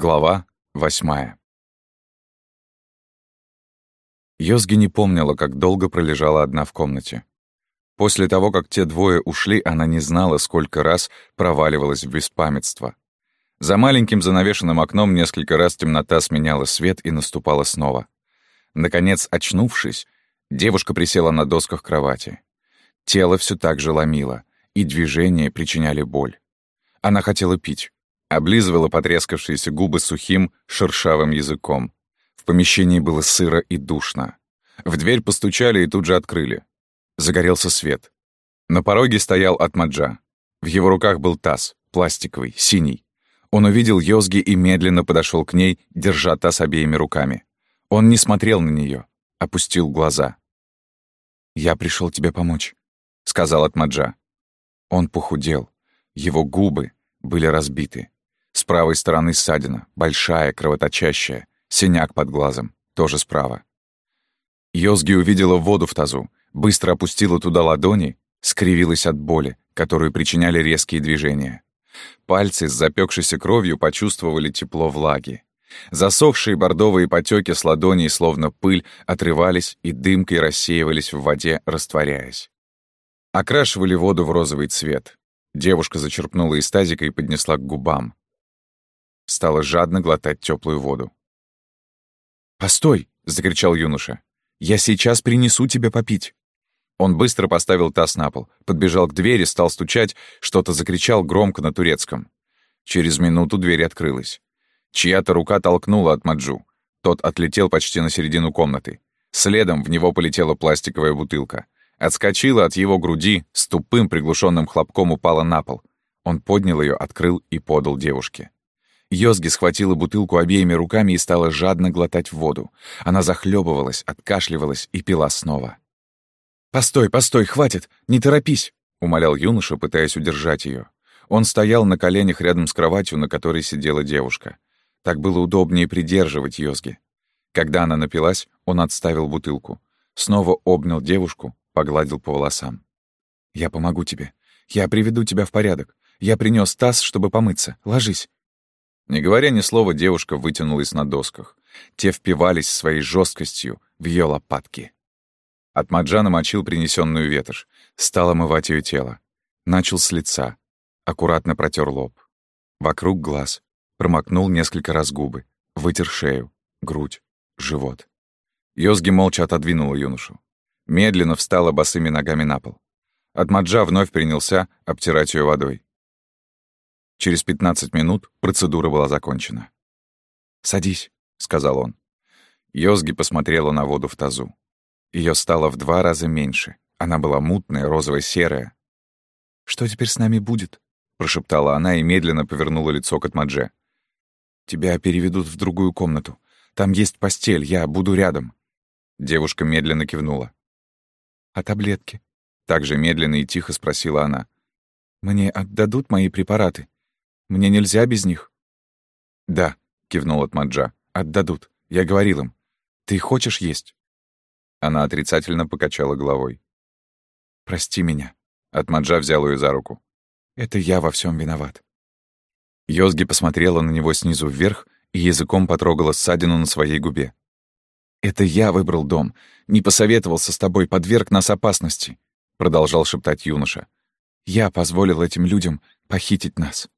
Глава восьмая. Йозги не помнила, как долго пролежала одна в комнате. После того, как те двое ушли, она не знала, сколько раз проваливалась в беспамятство. За маленьким занавешенным окном несколько раз темнота сменяла свет и наступала снова. Наконец, очнувшись, девушка присела на досках кровати. Тело все так же ломило, и движения причиняли боль. Она хотела пить облизывала потрескавшиеся губы сухим, шершавым языком. В помещении было сыро и душно. В дверь постучали и тут же открыли. Загорелся свет. На пороге стоял Атмаджа. В его руках был таз, пластиковый, синий. Он увидел Йозги и медленно подошел к ней, держа таз обеими руками. Он не смотрел на нее, опустил глаза. «Я пришел тебе помочь», — сказал Атмаджа. Он похудел. Его губы были разбиты. Правой стороны ссадина, большая, кровоточащая, синяк под глазом, тоже справа. Йозги увидела воду в тазу, быстро опустила туда ладони, скривилась от боли, которую причиняли резкие движения. Пальцы с запекшейся кровью почувствовали тепло влаги. Засохшие бордовые потеки с ладоней, словно пыль, отрывались и дымкой рассеивались в воде, растворяясь. Окрашивали воду в розовый цвет. Девушка зачерпнула из тазика и поднесла к губам стала жадно глотать теплую воду. «Постой!» — закричал юноша. «Я сейчас принесу тебе попить!» Он быстро поставил таз на пол, подбежал к двери, стал стучать, что-то закричал громко на турецком. Через минуту дверь открылась. Чья-то рука толкнула от Маджу. Тот отлетел почти на середину комнаты. Следом в него полетела пластиковая бутылка. Отскочила от его груди, с тупым приглушенным хлопком упала на пол. Он поднял ее, открыл и подал девушке. Йозги схватила бутылку обеими руками и стала жадно глотать воду. Она захлебывалась, откашливалась и пила снова. «Постой, постой, хватит! Не торопись!» — умолял юноша, пытаясь удержать ее. Он стоял на коленях рядом с кроватью, на которой сидела девушка. Так было удобнее придерживать Йозги. Когда она напилась, он отставил бутылку. Снова обнял девушку, погладил по волосам. «Я помогу тебе. Я приведу тебя в порядок. Я принес таз, чтобы помыться. Ложись. Не говоря ни слова, девушка вытянулась на досках. Те впивались своей жесткостью в ее лопатки. Атмаджа намочил принесенную ветошь, стал омывать ее тело. Начал с лица, аккуратно протер лоб. Вокруг глаз, промокнул несколько раз губы, вытер шею, грудь, живот. Йозги молча отодвинула юношу. Медленно встала босыми ногами на пол. Атмаджа вновь принялся обтирать ее водой. Через 15 минут процедура была закончена. «Садись», — сказал он. Йозги посмотрела на воду в тазу. Ее стало в два раза меньше. Она была мутная, розово-серая. «Что теперь с нами будет?» — прошептала она и медленно повернула лицо к Атмадже. «Тебя переведут в другую комнату. Там есть постель, я буду рядом». Девушка медленно кивнула. «А таблетки?» Также медленно и тихо спросила она. «Мне отдадут мои препараты?» Мне нельзя без них». «Да», — кивнул Атмаджа, — «отдадут. Я говорил им. Ты хочешь есть?» Она отрицательно покачала головой. «Прости меня», — Атмаджа взял ее за руку. «Это я во всем виноват». Йозги посмотрела на него снизу вверх и языком потрогала ссадину на своей губе. «Это я выбрал дом, не посоветовался с тобой, подверг нас опасности», — продолжал шептать юноша. «Я позволил этим людям похитить нас».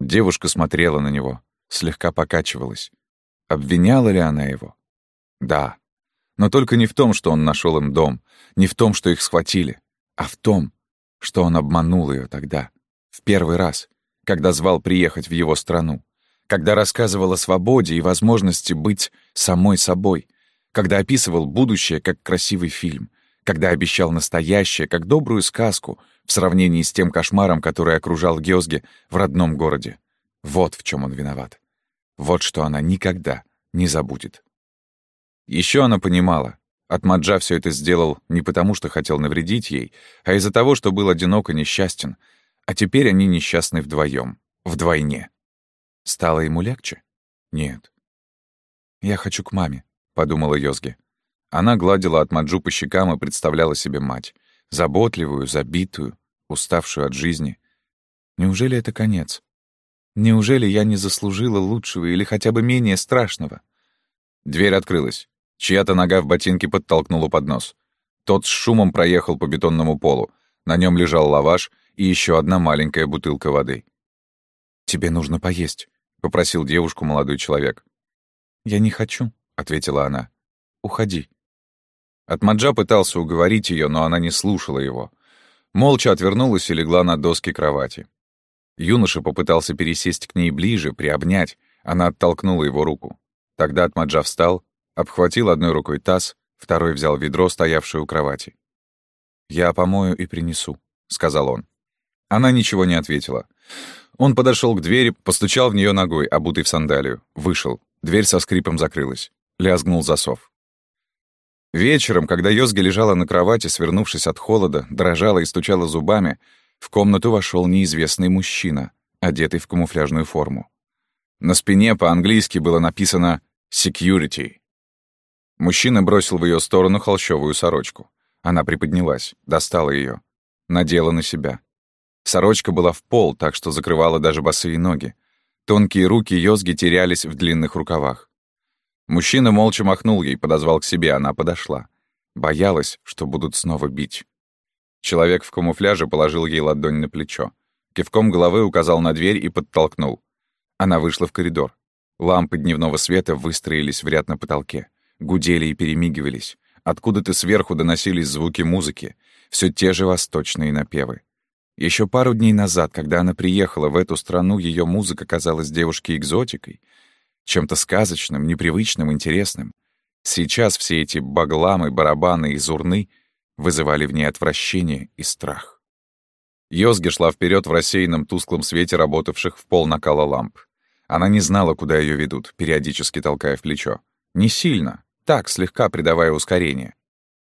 Девушка смотрела на него, слегка покачивалась. Обвиняла ли она его? Да. Но только не в том, что он нашел им дом, не в том, что их схватили, а в том, что он обманул ее тогда, в первый раз, когда звал приехать в его страну, когда рассказывал о свободе и возможности быть самой собой, когда описывал будущее как красивый фильм, когда обещал настоящее, как добрую сказку, в сравнении с тем кошмаром, который окружал Геозге в родном городе. Вот в чем он виноват. Вот что она никогда не забудет. Еще она понимала, Атмаджа все это сделал не потому, что хотел навредить ей, а из-за того, что был одинок и несчастен. А теперь они несчастны вдвоем, вдвойне. Стало ему легче? Нет. «Я хочу к маме», — подумала Йозги. Она гладила Атмаджу по щекам и представляла себе мать. Заботливую, забитую, уставшую от жизни. Неужели это конец? Неужели я не заслужила лучшего или хотя бы менее страшного? Дверь открылась. Чья-то нога в ботинке подтолкнула под нос. Тот с шумом проехал по бетонному полу. На нем лежал лаваш и еще одна маленькая бутылка воды. «Тебе нужно поесть», — попросил девушку молодой человек. «Я не хочу», — ответила она. «Уходи». Атмаджа пытался уговорить ее, но она не слушала его. Молча отвернулась и легла на доски кровати. Юноша попытался пересесть к ней ближе, приобнять. Она оттолкнула его руку. Тогда Атмаджа встал, обхватил одной рукой таз, второй взял ведро, стоявшее у кровати. «Я помою и принесу», — сказал он. Она ничего не ответила. Он подошел к двери, постучал в нее ногой, обутый в сандалию. Вышел. Дверь со скрипом закрылась. Лязгнул засов. Вечером, когда Йозги лежала на кровати, свернувшись от холода, дрожала и стучала зубами, в комнату вошел неизвестный мужчина, одетый в камуфляжную форму. На спине по-английски было написано «Security». Мужчина бросил в ее сторону холщовую сорочку. Она приподнялась, достала ее, надела на себя. Сорочка была в пол, так что закрывала даже босые ноги. Тонкие руки Йозги терялись в длинных рукавах. Мужчина молча махнул ей, подозвал к себе, она подошла. Боялась, что будут снова бить. Человек в камуфляже положил ей ладонь на плечо. Кивком головы указал на дверь и подтолкнул. Она вышла в коридор. Лампы дневного света выстроились в ряд на потолке. Гудели и перемигивались. Откуда-то сверху доносились звуки музыки. Все те же восточные напевы. Еще пару дней назад, когда она приехала в эту страну, ее музыка казалась девушке экзотикой, чем-то сказочным, непривычным, интересным. Сейчас все эти багламы, барабаны и зурны вызывали в ней отвращение и страх. Йозги шла вперед в рассеянном тусклом свете работавших в пол накала ламп. Она не знала, куда ее ведут, периодически толкая в плечо. Не сильно, так, слегка придавая ускорение.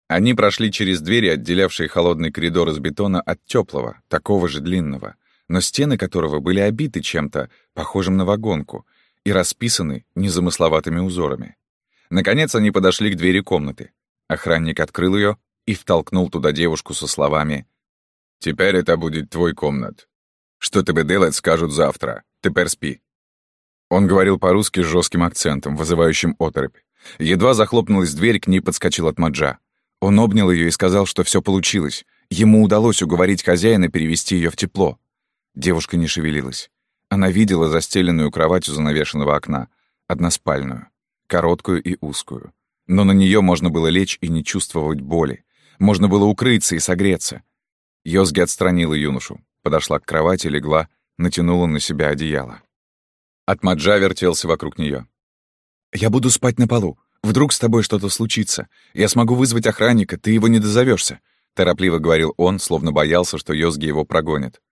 Они прошли через двери, отделявшие холодный коридор из бетона от теплого, такого же длинного, но стены которого были обиты чем-то, похожим на вагонку, и расписаны незамысловатыми узорами. Наконец они подошли к двери комнаты. Охранник открыл ее и втолкнул туда девушку со словами «Теперь это будет твой комнат. Что тебе делать, скажут завтра. Теперь спи». Он говорил по-русски с жестким акцентом, вызывающим оторопь. Едва захлопнулась дверь, к ней подскочил от Маджа. Он обнял ее и сказал, что все получилось. Ему удалось уговорить хозяина перевести ее в тепло. Девушка не шевелилась. Она видела застеленную кровать у занавешенного окна, односпальную, короткую и узкую. Но на нее можно было лечь и не чувствовать боли. Можно было укрыться и согреться. Йозги отстранила юношу, подошла к кровати, легла, натянула на себя одеяло. Атмаджа вертелся вокруг нее. «Я буду спать на полу. Вдруг с тобой что-то случится. Я смогу вызвать охранника, ты его не дозовешься, торопливо говорил он, словно боялся, что Йозги его прогонит.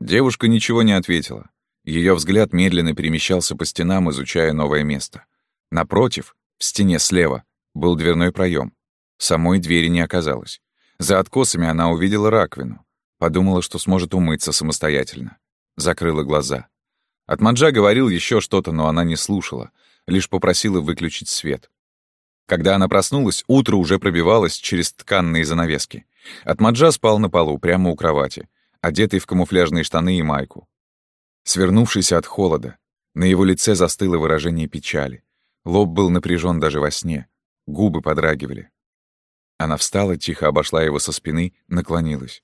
Девушка ничего не ответила. Ее взгляд медленно перемещался по стенам, изучая новое место. Напротив, в стене слева, был дверной проем. Самой двери не оказалось. За откосами она увидела раковину. Подумала, что сможет умыться самостоятельно. Закрыла глаза. Атмаджа говорил еще что-то, но она не слушала, лишь попросила выключить свет. Когда она проснулась, утро уже пробивалось через тканные занавески. Атмаджа спал на полу, прямо у кровати, одетый в камуфляжные штаны и майку. Свернувшийся от холода, на его лице застыло выражение печали. Лоб был напряжен даже во сне, губы подрагивали. Она встала, тихо обошла его со спины, наклонилась.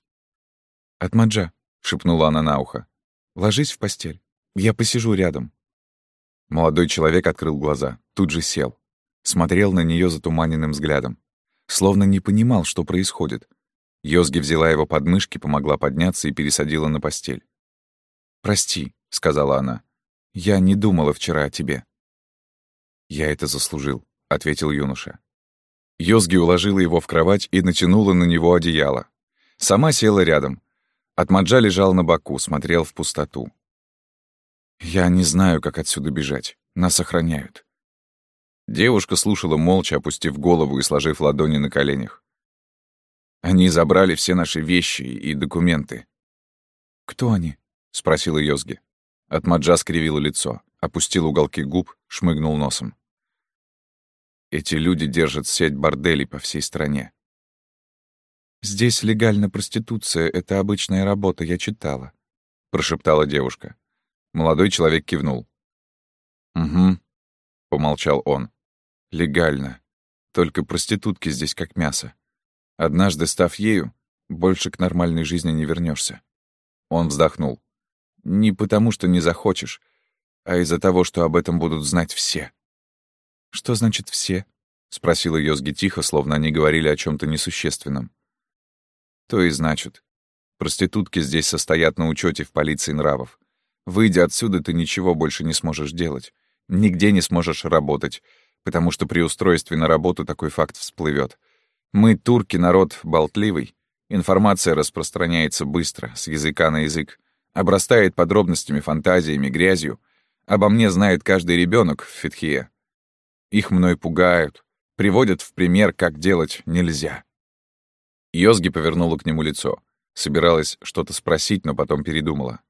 «Атмаджа», — шепнула она на ухо, — «ложись в постель». Я посижу рядом». Молодой человек открыл глаза, тут же сел. Смотрел на нее затуманенным взглядом. Словно не понимал, что происходит. Йозги взяла его под мышки, помогла подняться и пересадила на постель. «Прости», — сказала она. «Я не думала вчера о тебе». «Я это заслужил», — ответил юноша. Йозги уложила его в кровать и натянула на него одеяло. Сама села рядом. Атмаджа лежал на боку, смотрел в пустоту. «Я не знаю, как отсюда бежать. Нас охраняют». Девушка слушала молча, опустив голову и сложив ладони на коленях. «Они забрали все наши вещи и документы». «Кто они?» — спросила Йозги. Атмаджа скривила лицо, опустил уголки губ, шмыгнул носом. «Эти люди держат сеть борделей по всей стране». «Здесь легальная проституция — это обычная работа, я читала», — прошептала девушка. Молодой человек кивнул. «Угу», — помолчал он. «Легально. Только проститутки здесь как мясо. Однажды, став ею, больше к нормальной жизни не вернешься. Он вздохнул. «Не потому, что не захочешь, а из-за того, что об этом будут знать все». «Что значит «все»?» — спросила Йозги тихо, словно они говорили о чем то несущественном. «То и значит. Проститутки здесь состоят на учете в полиции нравов. Выйдя отсюда, ты ничего больше не сможешь делать. Нигде не сможешь работать, потому что при устройстве на работу такой факт всплывет. Мы, турки, народ болтливый. Информация распространяется быстро, с языка на язык. Обрастает подробностями, фантазиями, грязью. Обо мне знает каждый ребенок в Фитхие. Их мной пугают, приводят в пример, как делать нельзя. Йозги повернула к нему лицо. Собиралась что-то спросить, но потом передумала.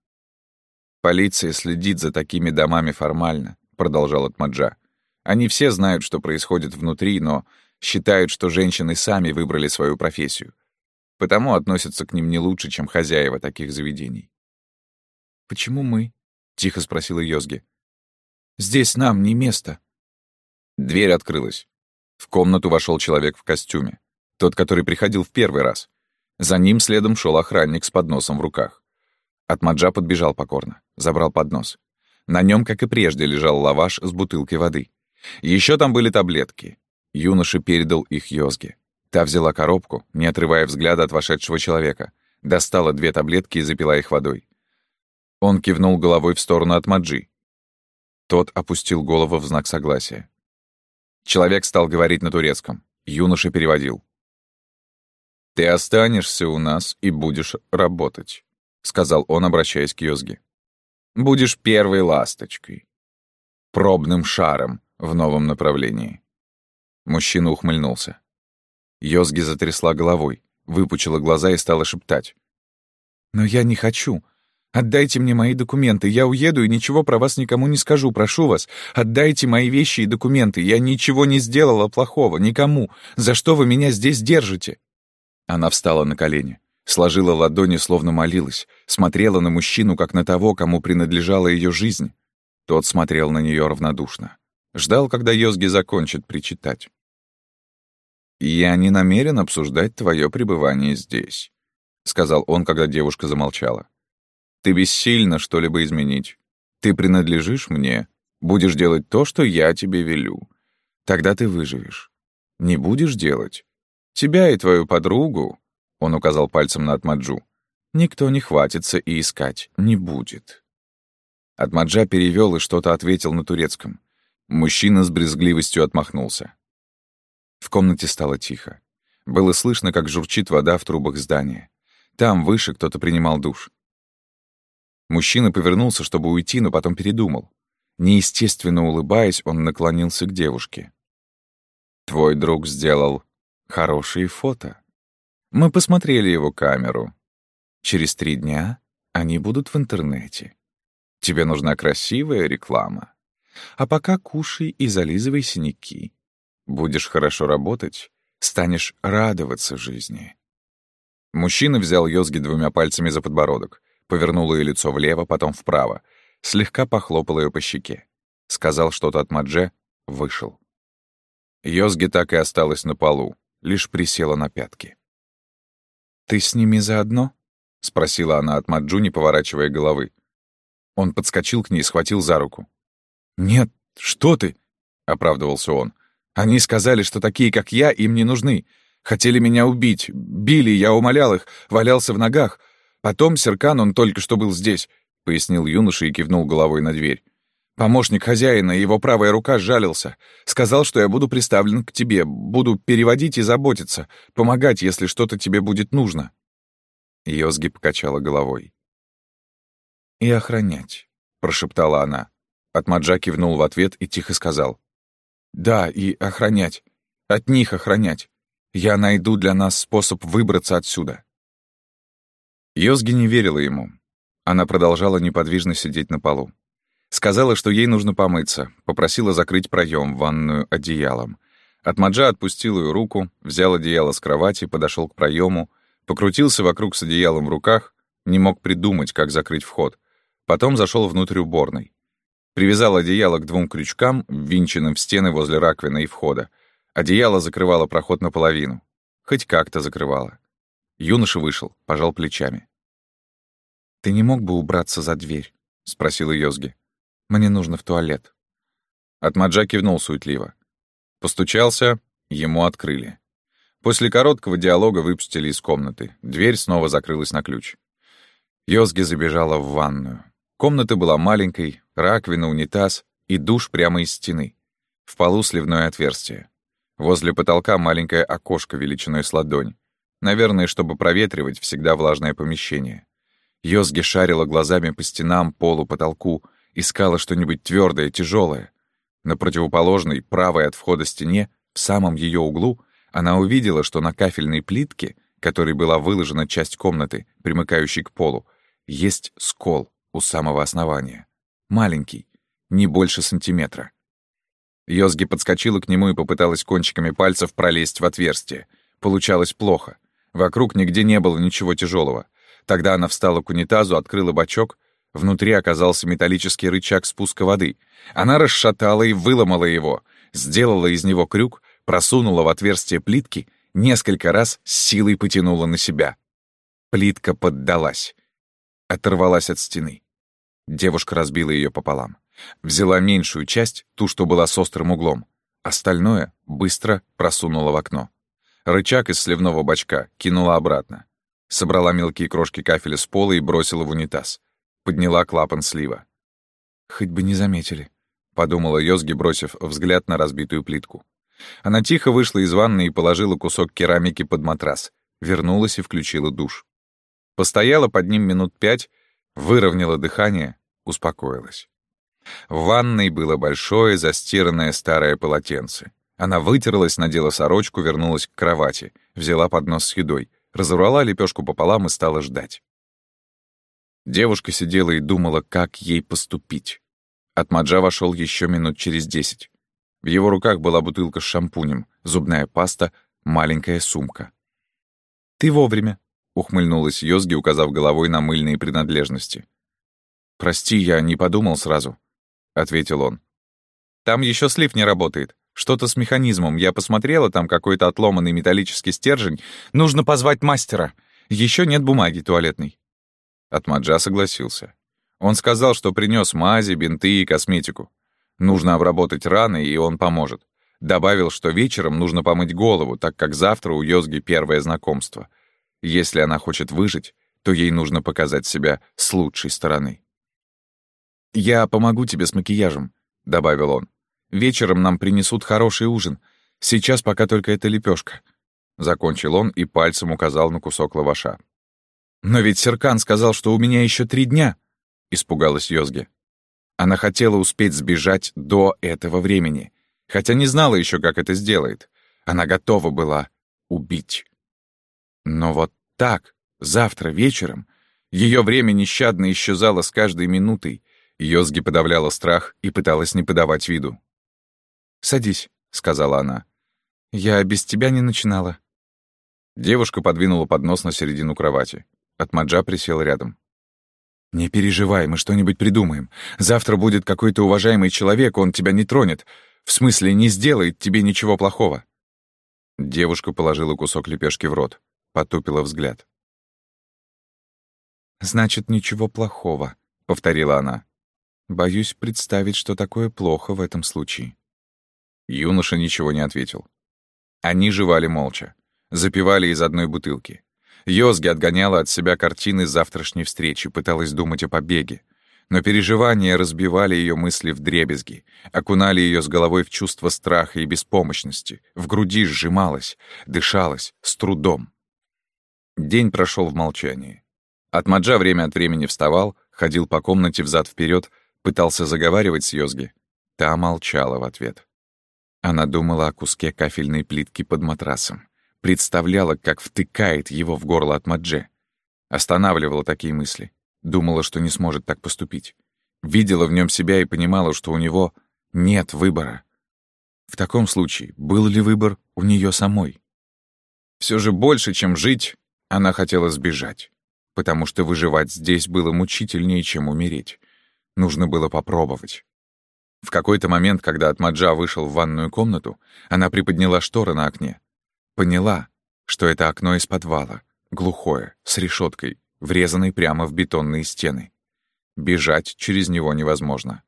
«Полиция следит за такими домами формально», — продолжал Атмаджа. «Они все знают, что происходит внутри, но считают, что женщины сами выбрали свою профессию. Потому относятся к ним не лучше, чем хозяева таких заведений. «Почему мы?» — тихо спросила Йозги. «Здесь нам не место». Дверь открылась. В комнату вошел человек в костюме. Тот, который приходил в первый раз. За ним следом шел охранник с подносом в руках. Атмаджа подбежал покорно, забрал поднос. На нем, как и прежде, лежал лаваш с бутылкой воды. Еще там были таблетки, Юноша передал их Йозге. Та взяла коробку, не отрывая взгляда от вошедшего человека, достала две таблетки и запила их водой. Он кивнул головой в сторону от Маджи. Тот опустил голову в знак согласия. Человек стал говорить на турецком. Юноша переводил. «Ты останешься у нас и будешь работать», — сказал он, обращаясь к Йозге. «Будешь первой ласточкой, пробным шаром в новом направлении. Мужчина ухмыльнулся. Йозги затрясла головой, выпучила глаза и стала шептать. «Но я не хочу. Отдайте мне мои документы. Я уеду и ничего про вас никому не скажу. Прошу вас, отдайте мои вещи и документы. Я ничего не сделала плохого, никому. За что вы меня здесь держите?» Она встала на колени, сложила ладони, словно молилась, смотрела на мужчину, как на того, кому принадлежала ее жизнь. Тот смотрел на нее равнодушно. Ждал, когда Йозги закончит причитать. «Я не намерен обсуждать твое пребывание здесь», — сказал он, когда девушка замолчала. «Ты бессильна что-либо изменить. Ты принадлежишь мне, будешь делать то, что я тебе велю. Тогда ты выживешь. Не будешь делать. Тебя и твою подругу, — он указал пальцем на Атмаджу, — никто не хватится и искать не будет». Атмаджа перевел и что-то ответил на турецком. Мужчина с брезгливостью отмахнулся. В комнате стало тихо. Было слышно, как журчит вода в трубах здания. Там, выше, кто-то принимал душ. Мужчина повернулся, чтобы уйти, но потом передумал. Неестественно улыбаясь, он наклонился к девушке. «Твой друг сделал хорошие фото. Мы посмотрели его камеру. Через три дня они будут в интернете. Тебе нужна красивая реклама. А пока кушай и зализывай синяки. Будешь хорошо работать, станешь радоваться жизни. Мужчина взял Йозги двумя пальцами за подбородок, повернул ее лицо влево, потом вправо, слегка похлопал ее по щеке. Сказал что-то от Мадже, вышел. Йозги так и осталась на полу, лишь присела на пятки. «Ты с ними заодно?» — спросила она от Маджу, не поворачивая головы. Он подскочил к ней и схватил за руку. «Нет, что ты?» — оправдывался он. «Они сказали, что такие, как я, им не нужны. Хотели меня убить. Били, я умолял их, валялся в ногах. Потом Серкан, он только что был здесь», — пояснил юноша и кивнул головой на дверь. «Помощник хозяина, его правая рука сжалился. Сказал, что я буду приставлен к тебе, буду переводить и заботиться, помогать, если что-то тебе будет нужно». Йозги покачала головой. «И охранять», — прошептала она. Атмаджа кивнул в ответ и тихо сказал. «Да, и охранять. От них охранять. Я найду для нас способ выбраться отсюда». Йозги не верила ему. Она продолжала неподвижно сидеть на полу. Сказала, что ей нужно помыться, попросила закрыть проем в ванную одеялом. Атмаджа отпустил ее руку, взял одеяло с кровати, подошел к проему, покрутился вокруг с одеялом в руках, не мог придумать, как закрыть вход. Потом зашел внутрь уборной. Привязал одеяло к двум крючкам, ввинченным в стены возле раковины и входа. Одеяло закрывало проход наполовину. Хоть как-то закрывало. Юноша вышел, пожал плечами. «Ты не мог бы убраться за дверь?» — спросила Йозги. «Мне нужно в туалет». Атмаджа кивнул суетливо. Постучался, ему открыли. После короткого диалога выпустили из комнаты. Дверь снова закрылась на ключ. Йозги забежала в ванную. Комната была маленькой, раковина, унитаз и душ прямо из стены. В полу сливное отверстие. Возле потолка маленькое окошко величиной с ладонь. Наверное, чтобы проветривать всегда влажное помещение. Йозги шарила глазами по стенам, полу, потолку, искала что-нибудь твердое, тяжелое. На противоположной, правой от входа стене, в самом ее углу, она увидела, что на кафельной плитке, которой была выложена часть комнаты, примыкающей к полу, есть скол у самого основания. Маленький, не больше сантиметра. Йозги подскочила к нему и попыталась кончиками пальцев пролезть в отверстие. Получалось плохо. Вокруг нигде не было ничего тяжелого. Тогда она встала к унитазу, открыла бачок. Внутри оказался металлический рычаг спуска воды. Она расшатала и выломала его, сделала из него крюк, просунула в отверстие плитки, несколько раз с силой потянула на себя. Плитка поддалась оторвалась от стены. Девушка разбила ее пополам. Взяла меньшую часть, ту, что была с острым углом. Остальное быстро просунула в окно. Рычаг из сливного бачка кинула обратно. Собрала мелкие крошки кафеля с пола и бросила в унитаз. Подняла клапан слива. «Хоть бы не заметили», — подумала Йозги, бросив взгляд на разбитую плитку. Она тихо вышла из ванны и положила кусок керамики под матрас. Вернулась и включила душ. Постояла под ним минут пять, выровняла дыхание, успокоилась. В ванной было большое застиранное старое полотенце. Она вытерлась, надела сорочку, вернулась к кровати, взяла поднос с едой, разорвала лепешку пополам и стала ждать. Девушка сидела и думала, как ей поступить. Атмаджа вошел еще минут через десять. В его руках была бутылка с шампунем, зубная паста, маленькая сумка. «Ты вовремя», — ухмыльнулась Йозги, указав головой на мыльные принадлежности. «Прости, я не подумал сразу», — ответил он. «Там еще слив не работает. Что-то с механизмом. Я посмотрела, там какой-то отломанный металлический стержень. Нужно позвать мастера. Еще нет бумаги туалетной». Атмаджа согласился. Он сказал, что принес мази, бинты и косметику. Нужно обработать раны, и он поможет. Добавил, что вечером нужно помыть голову, так как завтра у Йозги первое знакомство — если она хочет выжить, то ей нужно показать себя с лучшей стороны. «Я помогу тебе с макияжем», — добавил он. «Вечером нам принесут хороший ужин. Сейчас пока только эта лепешка. Закончил он и пальцем указал на кусок лаваша. «Но ведь Серкан сказал, что у меня еще три дня», — испугалась Йозге. Она хотела успеть сбежать до этого времени, хотя не знала еще, как это сделает. Она готова была убить. Но вот так, завтра вечером, ее время нещадно исчезало с каждой минутой. Йозги подавляла страх и пыталась не подавать виду. «Садись», — сказала она. «Я без тебя не начинала». Девушка подвинула поднос на середину кровати. Атмаджа присел рядом. «Не переживай, мы что-нибудь придумаем. Завтра будет какой-то уважаемый человек, он тебя не тронет. В смысле, не сделает тебе ничего плохого». Девушка положила кусок лепешки в рот потупила взгляд. «Значит, ничего плохого», — повторила она. «Боюсь представить, что такое плохо в этом случае». Юноша ничего не ответил. Они жевали молча, запивали из одной бутылки. Йозги отгоняла от себя картины завтрашней встречи, пыталась думать о побеге. Но переживания разбивали ее мысли в дребезги, окунали ее с головой в чувство страха и беспомощности, в груди сжималась, дышалась, с трудом. День прошел в молчании. Атмаджа время от времени вставал, ходил по комнате взад вперед, пытался заговаривать с Йозги. Та молчала в ответ. Она думала о куске кафельной плитки под матрасом. Представляла, как втыкает его в горло Атмадже. Останавливала такие мысли. Думала, что не сможет так поступить. Видела в нем себя и понимала, что у него нет выбора. В таком случае, был ли выбор у нее самой? Все же больше, чем жить, она хотела сбежать, потому что выживать здесь было мучительнее, чем умереть. Нужно было попробовать. В какой-то момент, когда Атмаджа вышел в ванную комнату, она приподняла шторы на окне. Поняла, что это окно из подвала, глухое, с решеткой, врезанной прямо в бетонные стены. Бежать через него невозможно.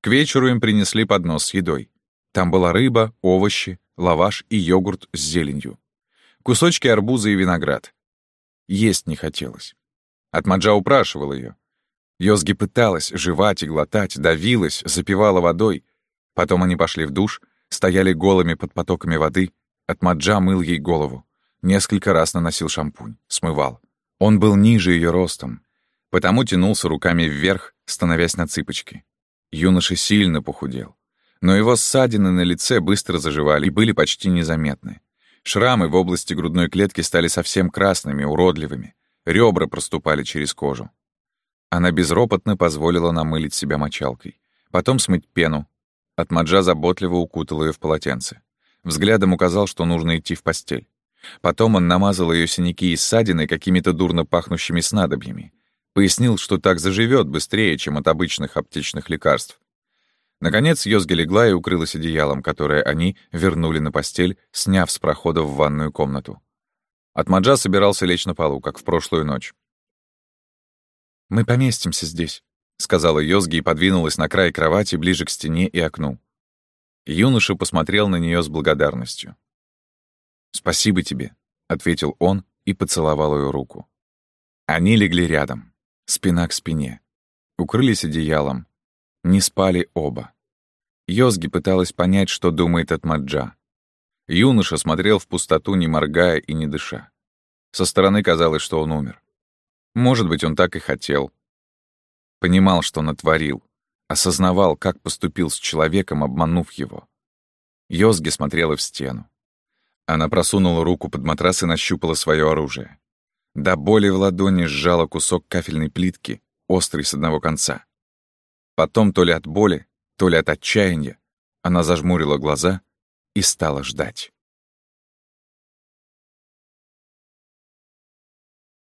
К вечеру им принесли поднос с едой. Там была рыба, овощи, лаваш и йогурт с зеленью. Кусочки арбуза и виноград. Есть не хотелось. Атмаджа упрашивал ее. Йозги пыталась жевать и глотать, давилась, запивала водой. Потом они пошли в душ, стояли голыми под потоками воды. Атмаджа мыл ей голову. Несколько раз наносил шампунь, смывал. Он был ниже ее ростом, потому тянулся руками вверх, становясь на цыпочки. Юноша сильно похудел. Но его ссадины на лице быстро заживали и были почти незаметны. Шрамы в области грудной клетки стали совсем красными, уродливыми. Ребра проступали через кожу. Она безропотно позволила намылить себя мочалкой. Потом смыть пену. Атмаджа заботливо укутал ее в полотенце. Взглядом указал, что нужно идти в постель. Потом он намазал ее синяки и ссадины какими-то дурно пахнущими снадобьями. Пояснил, что так заживет быстрее, чем от обычных аптечных лекарств. Наконец Йозга легла и укрылась одеялом, которое они вернули на постель, сняв с прохода в ванную комнату. Атмаджа собирался лечь на полу, как в прошлую ночь. «Мы поместимся здесь», — сказала Йозги и подвинулась на край кровати ближе к стене и окну. Юноша посмотрел на нее с благодарностью. «Спасибо тебе», — ответил он и поцеловал ее руку. Они легли рядом спина к спине. Укрылись одеялом. Не спали оба. Йозги пыталась понять, что думает Атмаджа. Юноша смотрел в пустоту, не моргая и не дыша. Со стороны казалось, что он умер. Может быть, он так и хотел. Понимал, что натворил. Осознавал, как поступил с человеком, обманув его. Йозги смотрела в стену. Она просунула руку под матрас и нащупала свое оружие. До боли в ладони сжала кусок кафельной плитки, острый с одного конца. Потом то ли от боли, то ли от отчаяния она зажмурила глаза и стала ждать.